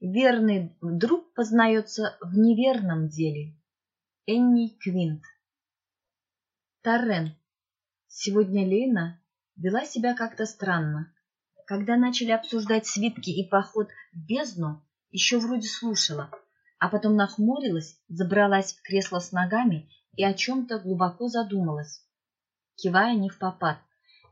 Верный друг познается в неверном деле. Энни Квинт. Торрен. Сегодня Лена вела себя как-то странно. Когда начали обсуждать свитки и поход в бездну, еще вроде слушала, а потом нахмурилась, забралась в кресло с ногами и о чем-то глубоко задумалась. Кивая не в попад.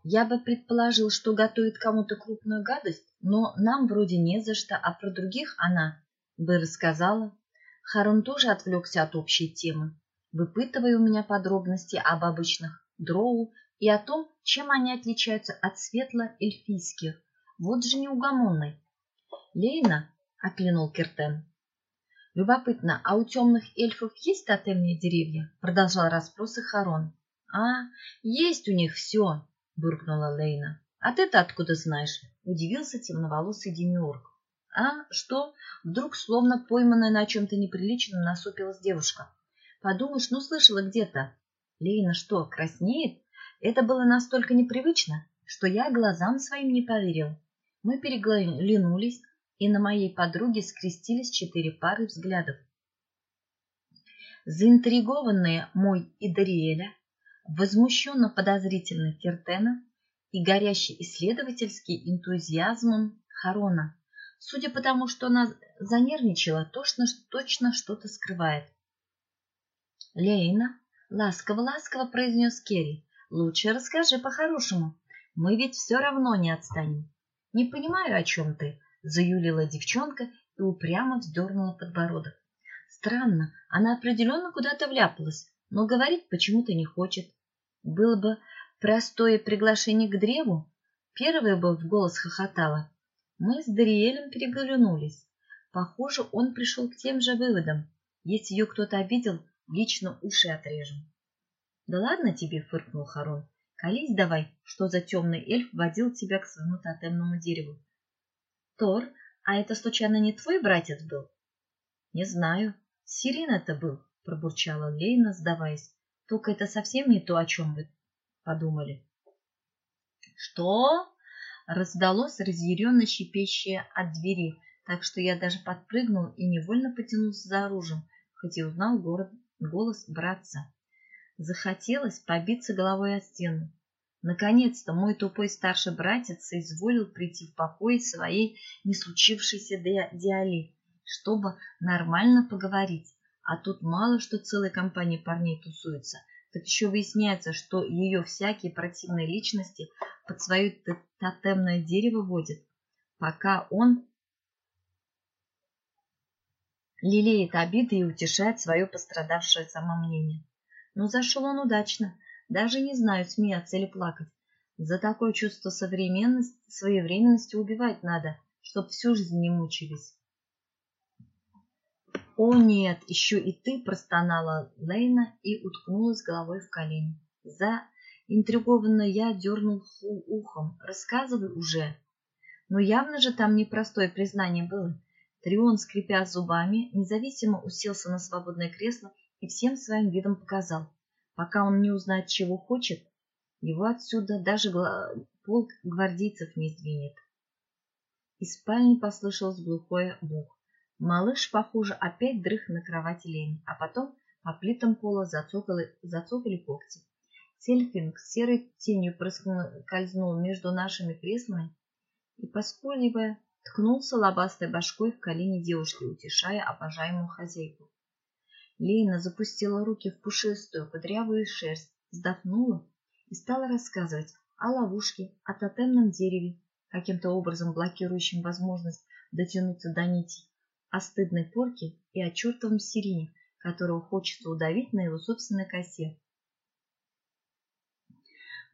Я бы предположил, что готовит кому-то крупную гадость, но нам вроде не за что, а про других она бы рассказала. Харон тоже отвлекся от общей темы, выпытывая у меня подробности об обычных дроу и о том, чем они отличаются от светло-эльфийских. Вот же неугомонный. Лейна, — оклинул Киртен. Любопытно, а у темных эльфов есть тотемные деревья? Продолжал расспросы Харон. А, есть у них все, — буркнула Лейна. «А ты-то откуда знаешь?» — удивился темноволосый демиург. «А, что?» — вдруг, словно пойманная на чем-то неприличном, насупилась девушка. «Подумаешь, ну слышала где-то». Лейна что, краснеет? Это было настолько непривычно, что я глазам своим не поверил. Мы переглянулись, и на моей подруге скрестились четыре пары взглядов. Заинтригованные мой и Дариэля возмущенно подозрительный Киртена и горящий исследовательский энтузиазмом Харона. Судя по тому, что она занервничала, точно, точно что-то скрывает. «Лейна», — ласково-ласково произнес Керри, — «лучше расскажи по-хорошему. Мы ведь все равно не отстанем». «Не понимаю, о чем ты», — заюлила девчонка и упрямо вздернула подбородок. Странно, она определенно куда-то вляпалась, но говорить почему-то не хочет. Было бы простое приглашение к древу, первая бы в голос хохотала. Мы с Дариэлем переглянулись. Похоже, он пришел к тем же выводам. Если ее кто-то обидел, лично уши отрежем. — Да ладно тебе, — фыркнул Харон. — Колись давай, что за темный эльф водил тебя к своему тотемному дереву. — Тор, а это случайно не твой братец был? — Не знаю. Сирин это был, — пробурчала Лейна, сдаваясь. Только это совсем не то, о чем вы подумали. Что? Раздалось разъяренно щепещее от двери, так что я даже подпрыгнул и невольно потянулся за оружием, хоть и узнал город, голос братца. Захотелось побиться головой о стену. Наконец-то мой тупой старший братец соизволил прийти в покой своей не случившейся диали, чтобы нормально поговорить. А тут мало что целой компании парней тусуется, так еще выясняется, что ее всякие противные личности под свое тотемное дерево водят, пока он лелеет обиды и утешает свое пострадавшее самомнение. Но зашел он удачно, даже не знаю, смеяться или плакать. За такое чувство современности, своевременности убивать надо, чтоб всю жизнь не мучились. «О нет, еще и ты!» – простонала Лейна и уткнулась головой в колени. За интригованно я дернул ухом. «Рассказывай уже!» Но явно же там непростое признание было. Трион, скрипя зубами, независимо уселся на свободное кресло и всем своим видом показал. Пока он не узнает, чего хочет, его отсюда даже полк гвардейцев не сдвинет. Из спальни послышалось глухое бух. Малыш, похоже, опять дрых на кровати Лени, а потом по плитам пола зацокали, зацокали когти. Сельфинг серой тенью проскользнул между нашими креслами и, поскуливая, ткнулся лобастой башкой в колени девушки, утешая обожаемую хозяйку. Лейна запустила руки в пушистую, кудрявую шерсть, вздохнула и стала рассказывать о ловушке, о тотемном дереве, каким-то образом блокирующим возможность дотянуться до нитей, о стыдной порке и о чертовом сирине, которого хочется удавить на его собственной косе.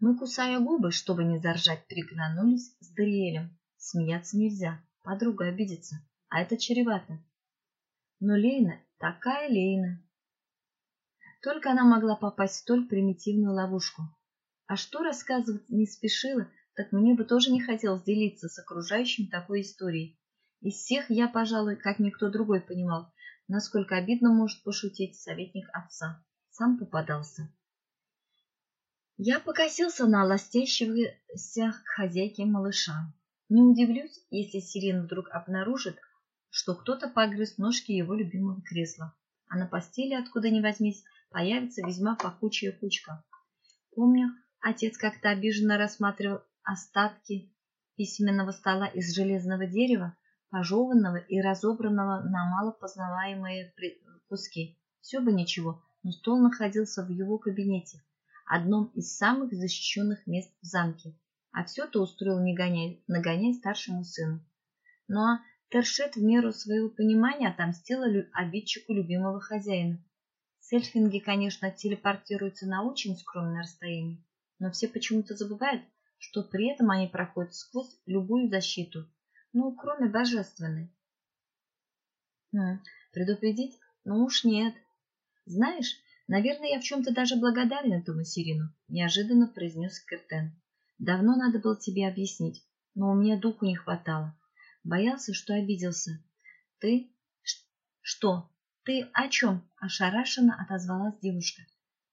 Мы, кусая губы, чтобы не заржать, переглянулись с Дариэлем. Смеяться нельзя, подруга обидится, а это чревато. Но Лейна такая Лейна. Только она могла попасть в столь примитивную ловушку. А что рассказывать не спешила, так мне бы тоже не хотелось делиться с окружающим такой историей. Из всех я, пожалуй, как никто другой понимал, насколько обидно может пошутить советник отца. Сам попадался. Я покосился на ластящегося к хозяйке малыша. Не удивлюсь, если Сирена вдруг обнаружит, что кто-то погрыз ножки его любимого кресла, а на постели, откуда ни возьмись, появится весьма пахучая кучка. Помню, отец как-то обиженно рассматривал остатки письменного стола из железного дерева, пожеванного и разобранного на малопознаваемые куски. Все бы ничего, но стол находился в его кабинете, одном из самых защищенных мест в замке. А все-то устроил негоняй, нагоняй старшему сыну. Ну а Тершет в меру своего понимания отомстила обидчику любимого хозяина. Сельфинги, конечно, телепортируются на очень скромное расстояние, но все почему-то забывают, что при этом они проходят сквозь любую защиту, ну, кроме божественной. Хм, предупредить? Ну уж нет. Знаешь, наверное, я в чем-то даже благодарен этому Сирину, неожиданно произнес Кертен. Давно надо было тебе объяснить, но у меня духу не хватало. Боялся, что обиделся. Ты? Что? Ты о чем? Ошарашенно отозвалась девушка.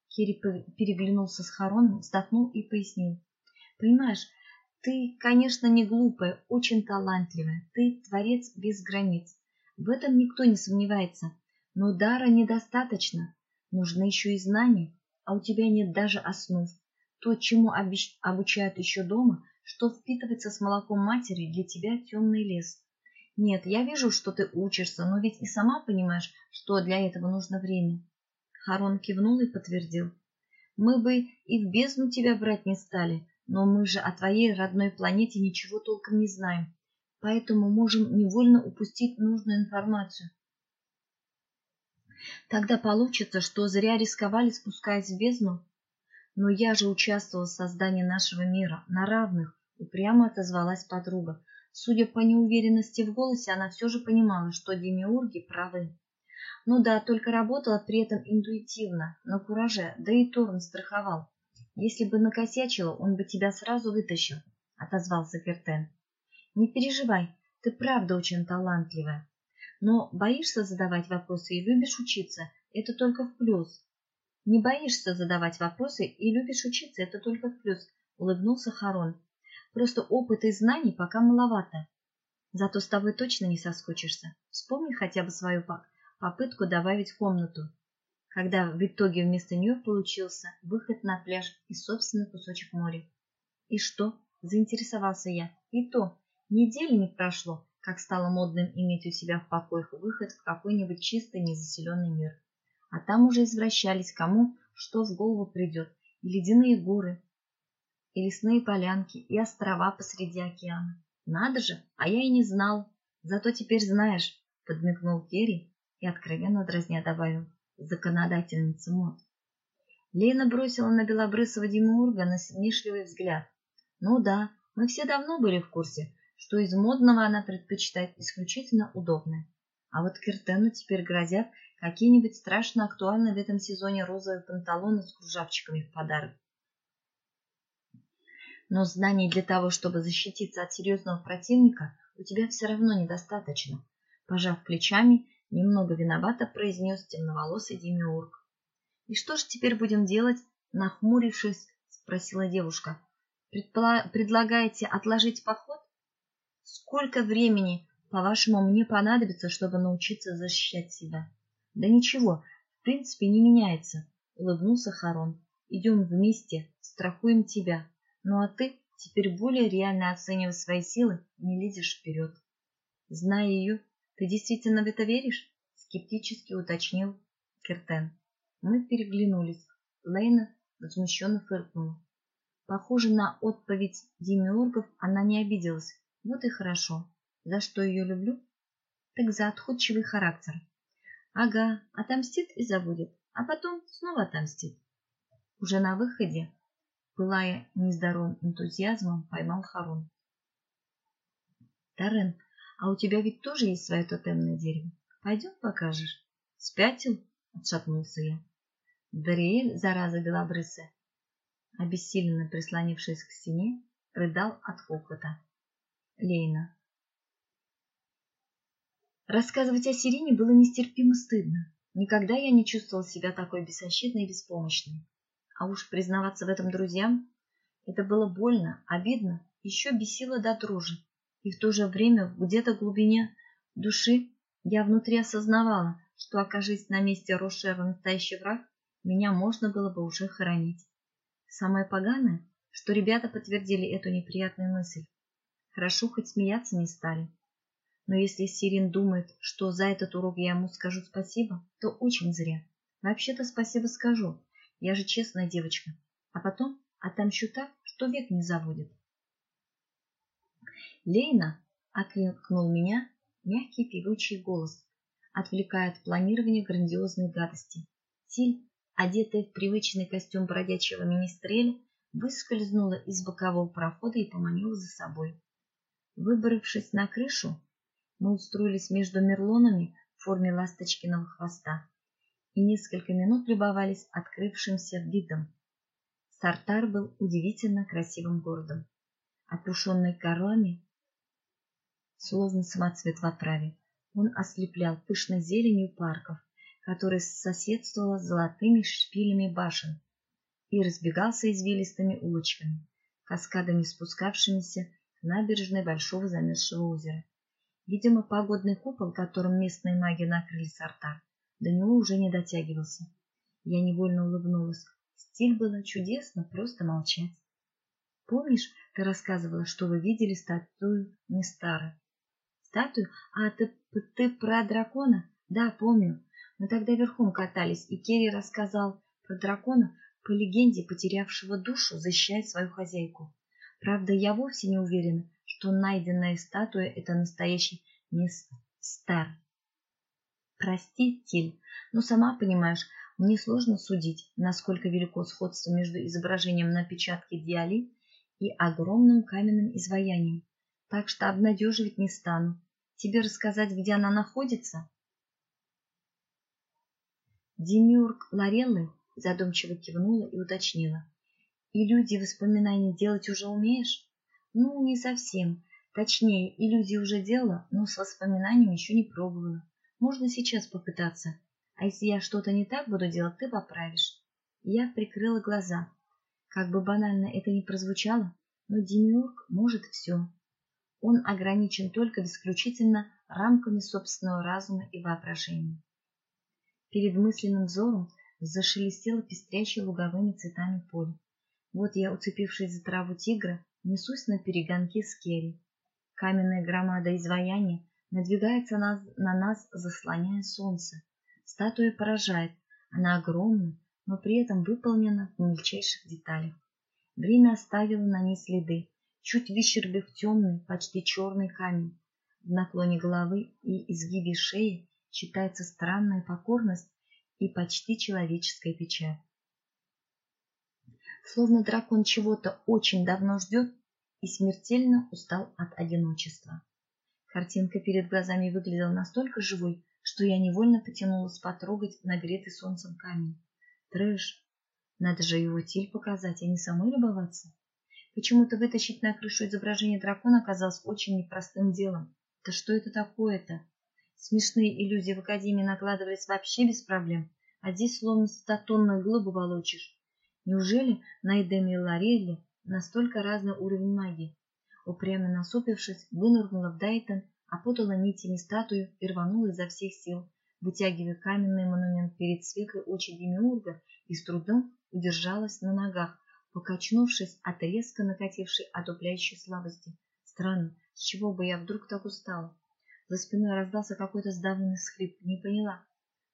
Кири переглянулся с Хароном, вздохнул и пояснил. Понимаешь, ты, конечно, не глупая, очень талантливая. Ты творец без границ. В этом никто не сомневается. Но дара недостаточно. Нужны еще и знания, а у тебя нет даже основ. То, чему обучают еще дома, что впитывается с молоком матери, для тебя темный лес. Нет, я вижу, что ты учишься, но ведь и сама понимаешь, что для этого нужно время. Харон кивнул и подтвердил. Мы бы и в бездну тебя брать не стали, но мы же о твоей родной планете ничего толком не знаем, поэтому можем невольно упустить нужную информацию. Тогда получится, что зря рисковали, спускаясь в бездну. Но я же участвовала в создании нашего мира на равных, упрямо отозвалась подруга. Судя по неуверенности в голосе, она все же понимала, что демиурги правы. Ну да, только работала при этом интуитивно, на кураже, да и Торн страховал. Если бы накосячила, он бы тебя сразу вытащил, отозвался Кертен. Не переживай, ты правда очень талантливая. Но боишься задавать вопросы и любишь учиться, это только в плюс. Не боишься задавать вопросы и любишь учиться, это только в плюс, улыбнулся Харон. Просто опыта и знаний пока маловато. Зато с тобой точно не соскучишься. Вспомни хотя бы свою попытку добавить комнату, когда в итоге вместо нее получился выход на пляж и собственный кусочек моря. И что? Заинтересовался я. И то, недели не прошло, как стало модным иметь у себя в покоях выход в какой-нибудь чистый незаселенный мир. А там уже извращались кому что в голову придет. И ледяные горы, и лесные полянки, и острова посреди океана. Надо же, а я и не знал. Зато теперь знаешь, подмигнул Керри и откровенно дразня добавил, законодательница мод. Лена бросила на белобрысого Демиурга насмешливый взгляд. Ну да, мы все давно были в курсе, что из модного она предпочитает исключительно удобное. А вот Киртену теперь грозят какие-нибудь страшно актуальные в этом сезоне розовые панталоны с кружавчиками в подарок. Но знаний для того, чтобы защититься от серьезного противника, у тебя все равно недостаточно. Пожав плечами, немного виновато произнес темноволосый демиург. И что ж теперь будем делать? Нахмурившись, спросила девушка. Предлагаете отложить поход? Сколько времени, по-вашему, мне понадобится, чтобы научиться защищать себя? Да ничего, в принципе, не меняется, улыбнулся Харон. Идем вместе, страхуем тебя. Ну а ты теперь более реально оценивая свои силы, не лезешь вперед. Зная ее, ты действительно в это веришь? Скептически уточнил Кертен. Мы переглянулись. Лейна возмущенно фыркнула. Похоже на отповедь демиургов она не обиделась. Вот и хорошо. За что ее люблю? Так за отходчивый характер. Ага, отомстит и забудет, а потом снова отомстит. Уже на выходе пылая нездоровым энтузиазмом, поймал Харун. Тарен, а у тебя ведь тоже есть свое тотемное дерево. Пойдем покажешь. Спятил? Отшатнулся я. Дариэль, зараза белобрысая, обессиленно прислонившись к стене, рыдал от хохота. Лейна. Рассказывать о Сирине было нестерпимо стыдно. Никогда я не чувствовал себя такой беззащитной и беспомощной. А уж признаваться в этом друзьям, это было больно, обидно, еще бесило до дрожи. И в то же время где-то в глубине души я внутри осознавала, что, окажись на месте Рошера настоящий враг, меня можно было бы уже хоронить. Самое поганое, что ребята подтвердили эту неприятную мысль. Хорошо, хоть смеяться не стали. Но если Сирин думает, что за этот урок я ему скажу спасибо, то очень зря. Вообще-то спасибо скажу. Я же честная девочка. А потом отомщу так, что век не забудет. Лейна окликнул меня мягкий певучий голос, отвлекая от планирования грандиозной гадости. Силь, одетая в привычный костюм бродячего министреля, выскользнула из бокового прохода и поманила за собой. Выбравшись на крышу, мы устроились между мерлонами в форме ласточкиного хвоста и несколько минут любовались открывшимся видом. Сартар был удивительно красивым городом, опушенный горами, словно самоцвет в оправе. Он ослеплял пышной зеленью парков, которая соседствовала с золотыми шпилями башен, и разбегался извилистыми улочками, каскадами спускавшимися к набережной большого замерзшего озера. Видимо, погодный купол, которым местные маги накрыли Сартар, до него уже не дотягивался. Я невольно улыбнулась. Стиль было чудесно, просто молчать. Помнишь, ты рассказывала, что вы видели статую Нестара? Статую? А, ты, ты про дракона? Да, помню. Мы тогда верхом катались, и Керри рассказал про дракона, по легенде потерявшего душу, защищает свою хозяйку. Правда, я вовсе не уверена, что найденная статуя — это настоящий Нестар. Прости, Тиль, но сама понимаешь, мне сложно судить, насколько велико сходство между изображением на печатке Диали и огромным каменным изваянием, так что обнадеживать не стану. Тебе рассказать, где она находится? Демиург Лареллы задумчиво кивнула и уточнила. Иллюзии воспоминаний делать уже умеешь? Ну, не совсем. Точнее, иллюзии уже делала, но с воспоминаниями еще не пробовала. Можно сейчас попытаться. А если я что-то не так буду делать, ты поправишь. Я прикрыла глаза. Как бы банально это ни прозвучало, но Демиург может все. Он ограничен только исключительно рамками собственного разума и воображения. Перед мысленным взором зашелестело пестрящее луговыми цветами поле. Вот я, уцепившись за траву тигра, несусь на перегонки с Керри. Каменная громада изваяния надвигается на, на нас, заслоняя солнце. Статуя поражает, она огромна, но при этом выполнена в мельчайших деталях. Время оставило на ней следы, чуть выщербив темный, почти черный камень. В наклоне головы и изгибе шеи читается странная покорность и почти человеческая печаль. Словно дракон чего-то очень давно ждет и смертельно устал от одиночества. Картинка перед глазами выглядела настолько живой, что я невольно потянулась потрогать нагретый солнцем камень. Трэш. Надо же его тиль показать, а не самой любоваться. Почему-то вытащить на крышу изображение дракона оказалось очень непростым делом. Да что это такое-то? Смешные иллюзии в Академии накладывались вообще без проблем, а здесь словно статонную глыбу волочишь. Неужели на Эдеме и Лорелле настолько разный уровень магии? упрямо насупившись, вынырнула в Дайтон, опутала нитями статую и рванула изо всех сил, вытягивая каменный монумент перед светлой очи Демиурга и с трудом удержалась на ногах, покачнувшись от резко накатившей отупляющей слабости. Странно, с чего бы я вдруг так устала? За спиной раздался какой-то сдавленный схлип, не поняла.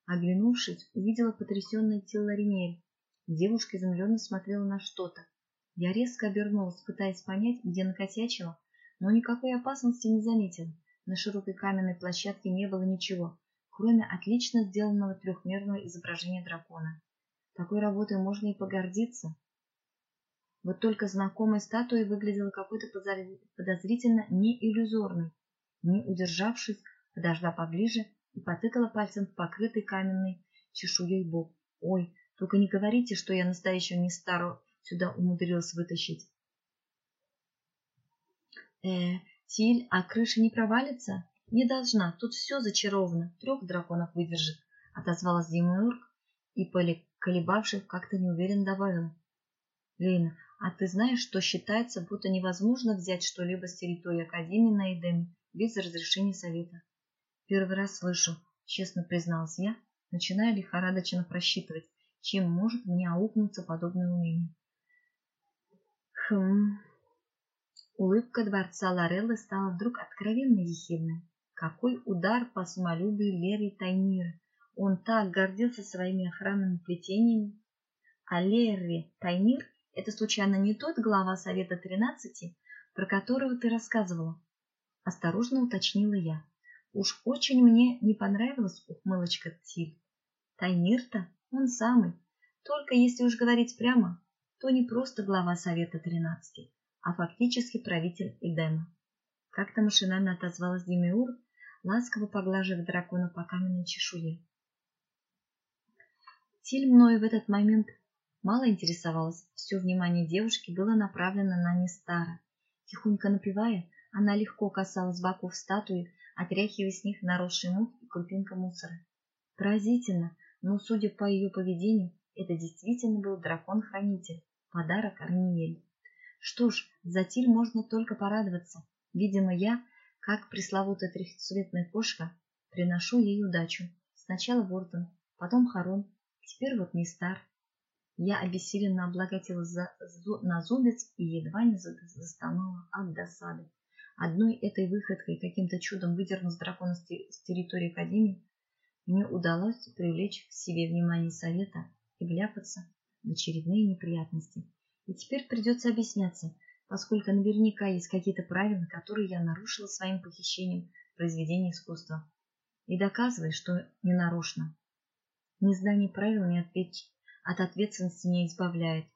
Оглянувшись, увидела потрясенное тело Ринель. Девушка изумленно смотрела на что-то. Я резко обернулась, пытаясь понять, где накосячила, но никакой опасности не заметила. На широкой каменной площадке не было ничего, кроме отлично сделанного трехмерного изображения дракона. Такой работой можно и погордиться. Вот только знакомая статуя выглядела какой-то подозрительно не иллюзорной. Не удержавшись, подождала поближе и потыкала пальцем в покрытый каменной чешуей бок. Ой, только не говорите, что я настоящего не старую сюда умудрилась вытащить. Э, Тиль, а крыша не провалится? Не должна, тут все зачаровано, трех драконов выдержит, отозвалась Демиург и, колебавшись, как-то неуверенно добавила. Лейна, а ты знаешь, что считается, будто невозможно взять что-либо с территории Академии на Эдеме без разрешения Совета? Первый раз слышу, честно призналась я, начиная лихорадочно просчитывать, чем может мне аукнуться подобное умение. Хм. Улыбка дворца Лореллы стала вдруг откровенно ехидной. Какой удар по самолюбию Леры Тайнира! Он так гордился своими охранными плетениями. А Лерри Тайнир — это случайно не тот глава Совета Тринадцати, про которого ты рассказывала? Осторожно уточнила я. Уж очень мне не понравилась ухмылочка Тиль. Тайнир-то он самый. Только если уж говорить прямо, то не просто глава Совета Тринадцати, а фактически правитель Эдема. Как-то машинально отозвалась Демиур, ласково поглаживая дракона по каменной чешуе. Тиль мною в этот момент мало интересовалась. Все внимание девушки было направлено на Нестара. Тихонько напевая, она легко касалась боков статуи, отряхивая с них наросший мух и крупинка мусора. Поразительно, но, судя по ее поведению, это действительно был дракон-хранитель, подарок Арниель. Что ж, за Тиль можно только порадоваться. Видимо, я, как пресловутая трехцветная кошка, приношу ей удачу. Сначала Бортон, потом Харон, теперь вот не стар. Я обессиленно облагатила за, на зубец и едва не застонала от досады. Одной этой выходкой, каким-то чудом выдернув дракона с территории Академии, мне удалось привлечь к себе внимание совета и вляпаться в очередные неприятности. И теперь придется объясняться, поскольку наверняка есть какие-то правила, которые я нарушила своим похищением произведения искусства. И доказывай, что не нарочно. Незнание правил не ответь, от ответственности не избавляет.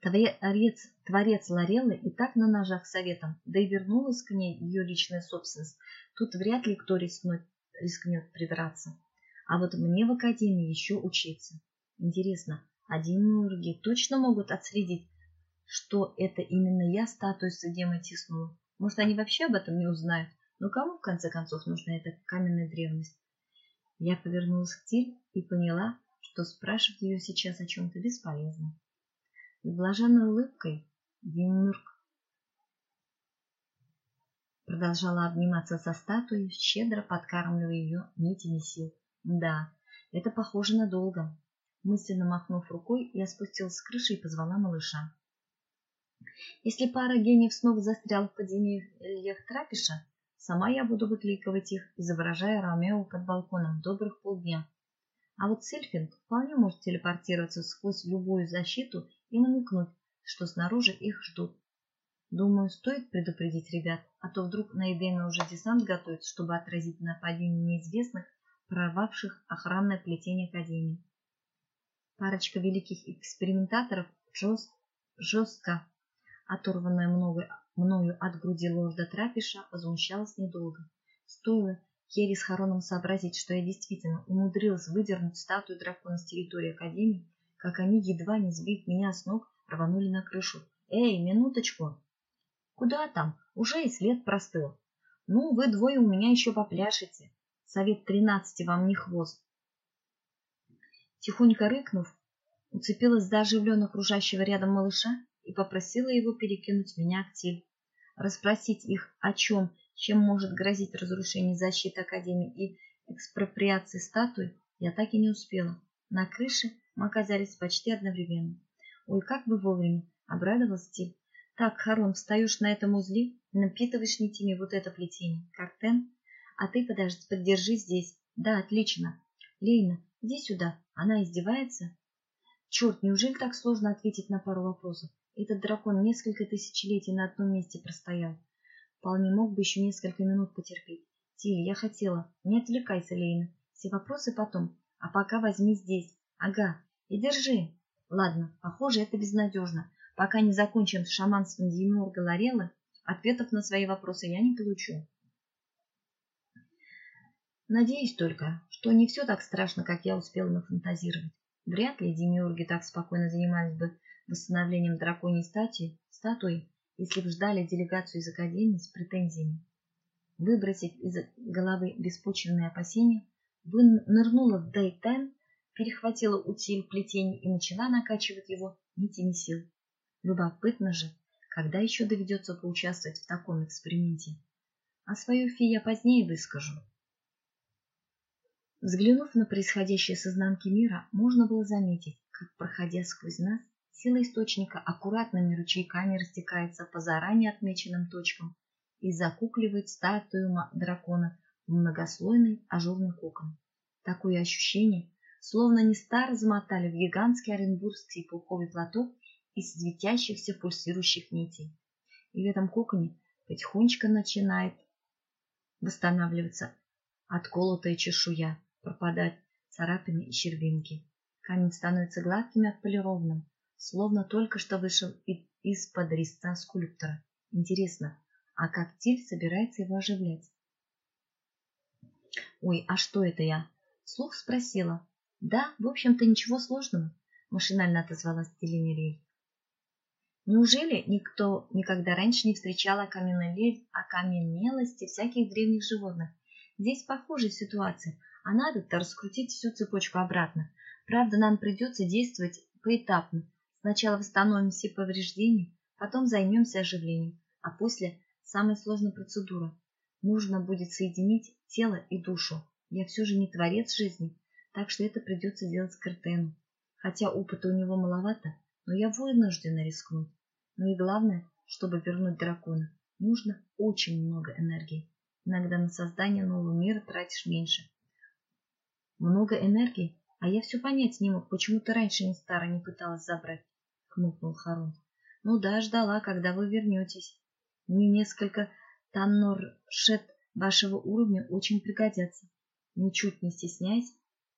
Творец, творец Лореллы и так на ножах советом, да и вернулась к ней ее личная собственность. Тут вряд ли кто рискнет, рискнет придраться. А вот мне в академии еще учиться. Интересно, а демиурги точно могут отследить, что это именно я статую с Эдемой тиснула? Может, они вообще об этом не узнают? Но кому, в конце концов, нужна эта каменная древность? Я повернулась к Тиль и поняла, что спрашивать ее сейчас о чем-то бесполезно. С блаженной улыбкой Демюрк продолжала обниматься со статуей, щедро подкармливая ее нитями сил. Да, это похоже на долго. Мысленно махнув рукой, я спустилась с крыши и позвала малыша. Если пара гениев снова застряла в подземельях Трапиша, сама я буду выкликивать их, изображая Ромео под балконом добрых полдня. А вот Сельфинг вполне может телепортироваться сквозь любую защиту и намекнуть, что снаружи их ждут. Думаю, стоит предупредить ребят, а то вдруг на Эдеме уже десант готовится, чтобы отразить нападение неизвестных, прорвавших охранное плетение Академии. Парочка великих экспериментаторов жест, жестко, оторванная много, мною от груди лорда Трапиша, возмущалась недолго. Стоило Керри с Хароном сообразить, что я действительно умудрилась выдернуть статую дракона с территории Академии, как они, едва не сбив меня с ног, рванули на крышу. «Эй, минуточку!» «Куда там? Уже и след простыл. Ну, вы двое у меня еще попляшете. Совет тринадцати вам не хвост». Тихонько рыкнув, уцепилась за оживленно окружающего рядом малыша и попросила его перекинуть меня к Тиль. Расспросить их о чем, чем может грозить разрушение защиты Академии и экспроприации статуи, я так и не успела. На крыше мы оказались почти одновременно. Ой, как бы вовремя! Обрадовался Тиль. Так, Харон, встаешь на этом узле и напитываешь нитями вот это плетение. Картен? А ты, подожди, поддержи здесь. Да, отлично. Лейна, иди сюда. Она издевается? Черт, неужели так сложно ответить на пару вопросов? Этот дракон несколько тысячелетий на одном месте простоял. Вполне мог бы еще несколько минут потерпеть. Тиль, я хотела. Не отвлекайся, Лейна. Все вопросы потом. А пока возьми здесь. Ага, и держи. Ладно, похоже, это безнадежно. Пока не закончим с шаманством Демиурга Лореллы, ответов на свои вопросы я не получу. Надеюсь только, что не все так страшно, как я успела нафантазировать. Вряд ли демиурги так спокойно занимались бы восстановлением драконьей статуи, статуи, если бы ждали делегацию из Академии с претензиями. Выбросив из головы беспочвенные опасения, нырнула в Дейтен перехватила утиль плетений и начала накачивать его нитями сил. Любопытно же, когда еще доведется поучаствовать в таком эксперименте. а свою фи я позднее выскажу. Взглянув на происходящее с изнанки мира, можно было заметить, как, проходя сквозь нас, сила источника аккуратными ручейками растекается по заранее отмеченным точкам и закукливает статую дракона в многослойный ажурный кокон. Такое ощущение, словно не стар замотали в гигантский оренбургский пуховый платок из светящихся пульсирующих нитей. И в этом коконе потихонечку начинает восстанавливаться отколотая чешуя, пропадают царапины и щербинки. Камень становится гладким и отполированным, словно только что вышел из-под резца скульптора. Интересно, а как Тиль собирается его оживлять? «Ой, а что это я?» Слух спросила. «Да, в общем-то, ничего сложного», — машинально отозвалась Теленерей. Неужели никто никогда раньше не встречал окаменелости всяких древних животных? Здесь похожая ситуация, а надо-то раскрутить всю цепочку обратно. Правда, нам придется действовать поэтапно. Сначала восстановим все повреждения, потом займемся оживлением, а после самая сложная процедура. Нужно будет соединить тело и душу. Я все же не творец жизни, так что это придется делать Картену. Хотя опыта у него маловато, но я вынуждена рискнуть. Ну и главное, чтобы вернуть дракона, нужно очень много энергии. Иногда на создание нового мира тратишь меньше. Много энергии? А я все понять не мог, почему ты раньше не стара не пыталась забрать, хмыкнул Харун. Ну да, ждала, когда вы вернетесь. Мне несколько танноршет вашего уровня очень пригодятся. Ничуть не стесняясь,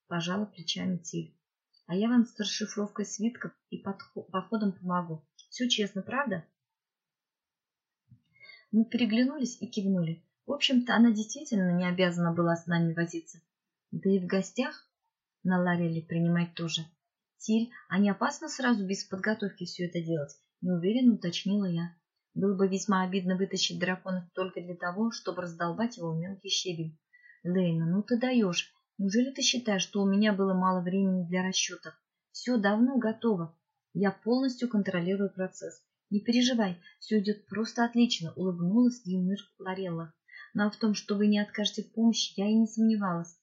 пожала плечами Тиль. А я вам с расшифровкой свитков и походом помогу. Все честно, правда? Мы переглянулись и кивнули. В общем-то, она действительно не обязана была с нами возиться. Да и в гостях на Лареле принимать тоже. Тиль, а не опасно сразу без подготовки все это делать? Неуверенно уточнила я. Было бы весьма обидно вытащить дракона только для того, чтобы раздолбать его в мелкий щебень. Лейна, ну ты даешь. Неужели ты считаешь, что у меня было мало времени для расчетов? Все давно готово. Я полностью контролирую процесс. Не переживай, все идет просто отлично, улыбнулась Димир Ларелла. Но ну, а в том, что вы не откажете в помощи, я и не сомневалась.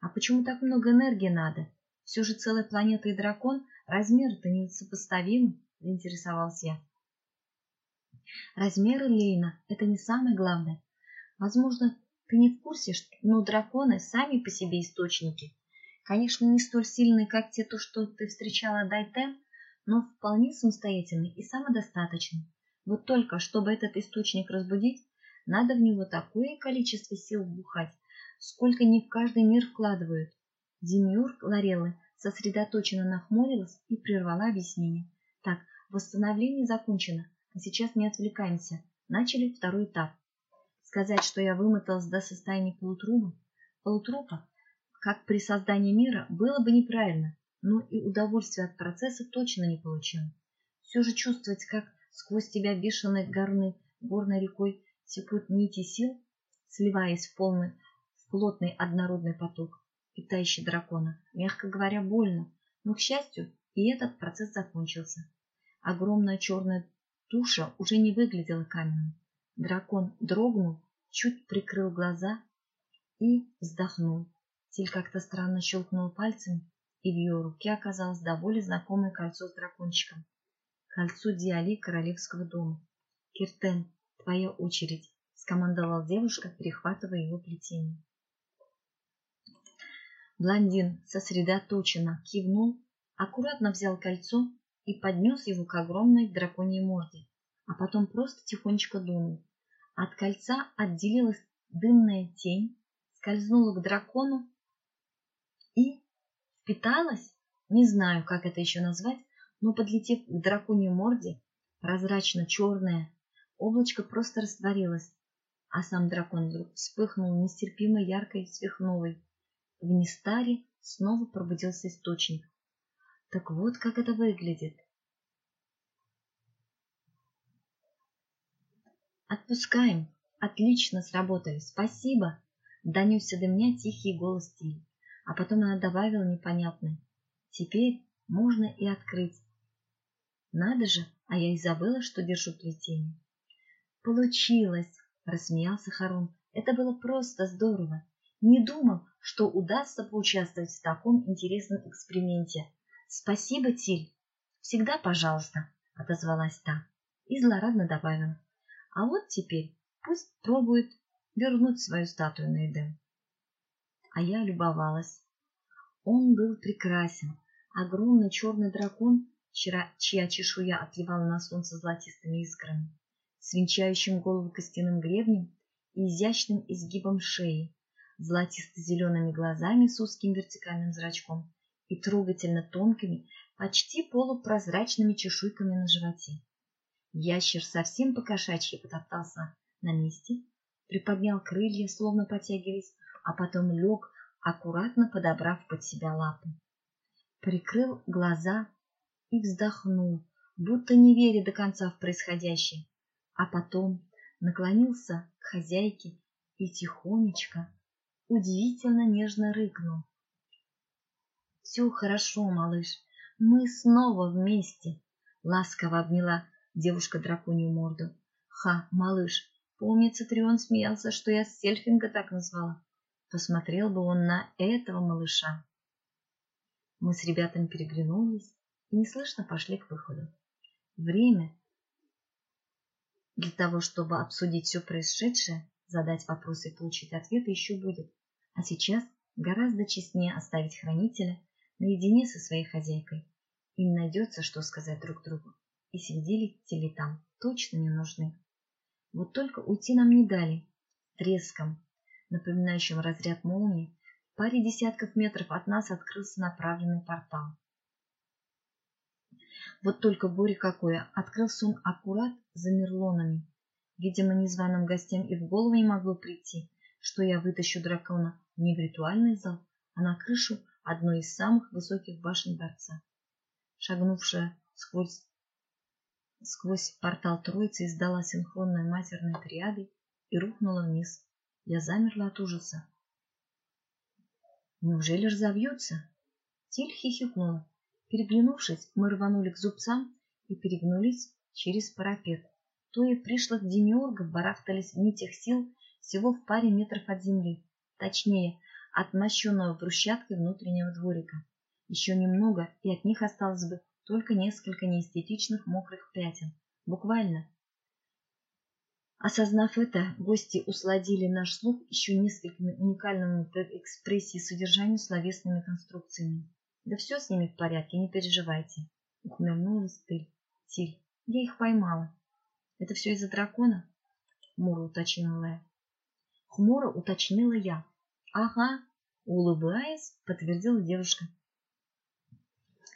А почему так много энергии надо? Все же целая планета и дракон, размеры-то несопоставимы, заинтересовался я. Размеры Лейна – это не самое главное. Возможно, ты не в курсе, но драконы сами по себе источники. Конечно, не столь сильные, как те, то, что ты встречала Дайтем, но вполне самостоятельный и самодостаточный. Вот только, чтобы этот источник разбудить, надо в него такое количество сил вбухать, сколько не в каждый мир вкладывают. Демиург Лареллы сосредоточенно нахмурилась и прервала объяснение. Так, восстановление закончено, а сейчас не отвлекаемся. Начали второй этап. Сказать, что я вымоталась до состояния полутруба, полутрупа, как при создании мира, было бы неправильно но и удовольствия от процесса точно не получил. Все же чувствовать, как сквозь тебя бешеной горной, горной рекой текут нити сил, сливаясь в полный, в плотный однородный поток, питающий дракона, мягко говоря, больно, но, к счастью, и этот процесс закончился. Огромная черная туша уже не выглядела каменной. Дракон дрогнул, чуть прикрыл глаза и вздохнул. Тиль как-то странно щелкнул пальцами, и в ее руке оказалось довольно знакомое кольцо с дракончиком. Кольцо Диали королевского дома. «Киртен, твоя очередь», — скомандовала девушка, перехватывая его плетение. Блондин сосредоточенно кивнул, аккуратно взял кольцо и поднес его к огромной драконьей морде, а потом просто тихонечко дунул. От кольца отделилась дымная тень, скользнула к дракону и Питалась? Не знаю, как это еще назвать, но, подлетев к драконьей морде, прозрачно-черное, облачко просто растворилось, а сам дракон вдруг вспыхнул нестерпимо яркой сверхновой. В Нестаре снова пробудился источник. Так вот, как это выглядит. Отпускаем. Отлично сработали. Спасибо. Донесся до меня тихий голос Тили. А потом она добавила непонятное. Теперь можно и открыть. Надо же, а я и забыла, что держу плетение. Получилось, рассмеялся Харун. Это было просто здорово. Не думал, что удастся поучаствовать в таком интересном эксперименте. Спасибо, Тиль. Всегда пожалуйста, отозвалась та и злорадно добавила. А вот теперь пусть пробует вернуть свою статую на Эдем. А я любовалась. Он был прекрасен. Огромный черный дракон, чья чешуя отливала на солнце золотистыми искрами, с венчающим голову костяным гребнем и изящным изгибом шеи, золотисто-зелеными глазами с узким вертикальным зрачком и трогательно тонкими, почти полупрозрачными чешуйками на животе. Ящер совсем покошачьи потоптался на месте, приподнял крылья, словно потягиваясь, а потом лег, аккуратно подобрав под себя лапы. Прикрыл глаза и вздохнул, будто не веря до конца в происходящее, а потом наклонился к хозяйке и тихонечко, удивительно нежно рыкнул. «Все хорошо, малыш, мы снова вместе!» Ласково обняла девушка драконью морду. «Ха, малыш, помнится, Трион смеялся, что я Сельфинга так назвала. Посмотрел бы он на этого малыша!» Мы с ребятами переглянулись и неслышно пошли к выходу. Время для того, чтобы обсудить все происшедшее, задать вопросы и получить ответы, еще будет. А сейчас гораздо честнее оставить хранителя наедине со своей хозяйкой. Им найдется, что сказать друг другу. И свидетели там точно не нужны. Вот только уйти нам не дали. Треском, напоминающим разряд молнии, в паре десятков метров от нас открылся направленный портал. Вот только горе какое, открылся он аккурат за мерлонами. Видимо, незваным гостям и в голову не могло прийти, что я вытащу дракона не в ритуальный зал, а на крышу одной из самых высоких башен дворца. Шагнувшая сквозь, сквозь портал троицы издала синхронной матерной триадой и рухнула вниз. Я замерла от ужаса. Неужели разобьются? Тиль хихикнула. Переглянувшись, мы рванули к зубцам и перегнулись через парапет. То и пришлых демиургов барахтались в нитях сил всего в паре метров от земли точнее, от мощенного брусчаткой внутреннего дворика. Еще немного, и от них осталось бы только несколько неэстетичных мокрых пятен. Буквально. Осознав это, гости усладили наш слух еще несколькими уникальными по экспрессии содержанию словесными конструкциями. Да все с ними в порядке, не переживайте. Ухмыльнулась Тыль. Тиль, я их поймала. Это все из-за дракона? Мура уточнила я. Хмуро уточнила я. Ага, улыбаясь, подтвердила девушка.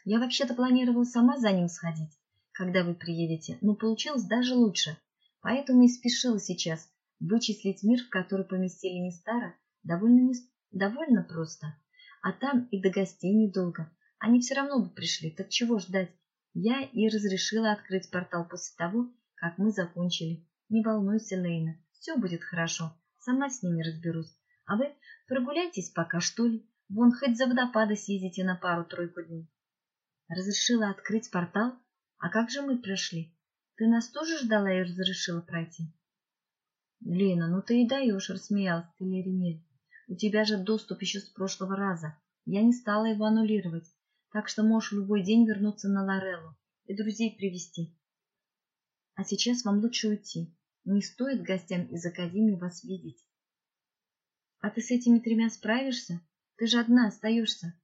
Я вообще-то планировала сама за ним сходить, когда вы приедете, но получилось даже лучше. Поэтому и спешила сейчас вычислить мир, в который поместили Нестара, довольно, не... довольно просто. А там и до гостей недолго. Они все равно бы пришли, так чего ждать? Я и разрешила открыть портал после того, как мы закончили. Не волнуйся, Лейна, все будет хорошо. Сама с ними разберусь. А вы прогуляйтесь пока, что ли. Вон хоть за водопады съездите на пару-тройку дней. Разрешила открыть портал? А как же мы пришли? Ты нас тоже ждала и разрешила пройти? Лена, ну ты и даешь, рассмеялась Телеринель. У тебя же доступ еще с прошлого раза. Я не стала его аннулировать, так что можешь в любой день вернуться на Лореллу и друзей привести. А сейчас вам лучше уйти. Не стоит гостям из Академии вас видеть. А ты с этими тремя справишься? Ты же одна остаешься.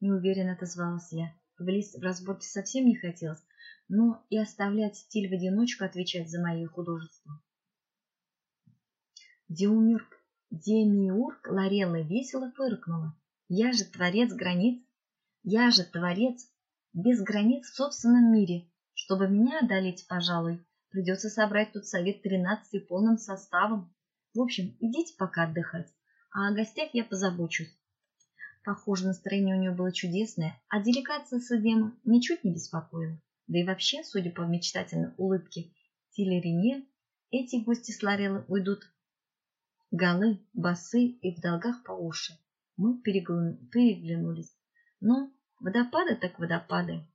Неуверенно отозвалась я. Влезть в разборки совсем не хотелось, но и оставлять стиль в одиночку отвечать за мои художества. Диумюрк, Демиург Лорелла весело фыркнула. Я же творец границ. Я же творец без границ в собственном мире. Чтобы меня одолеть, пожалуй, Придется собрать тут совет тринадцати полным составом. В общем, идите пока отдыхать, а о гостях я позабочусь. Похоже, настроение у нее было чудесное, а деликация Садема ничуть не беспокоила. Да и вообще, судя по мечтательной улыбке Тилерине, эти гости с Лореллы уйдут голы, басы и в долгах по уши. Мы переглянулись. Но водопады так водопады.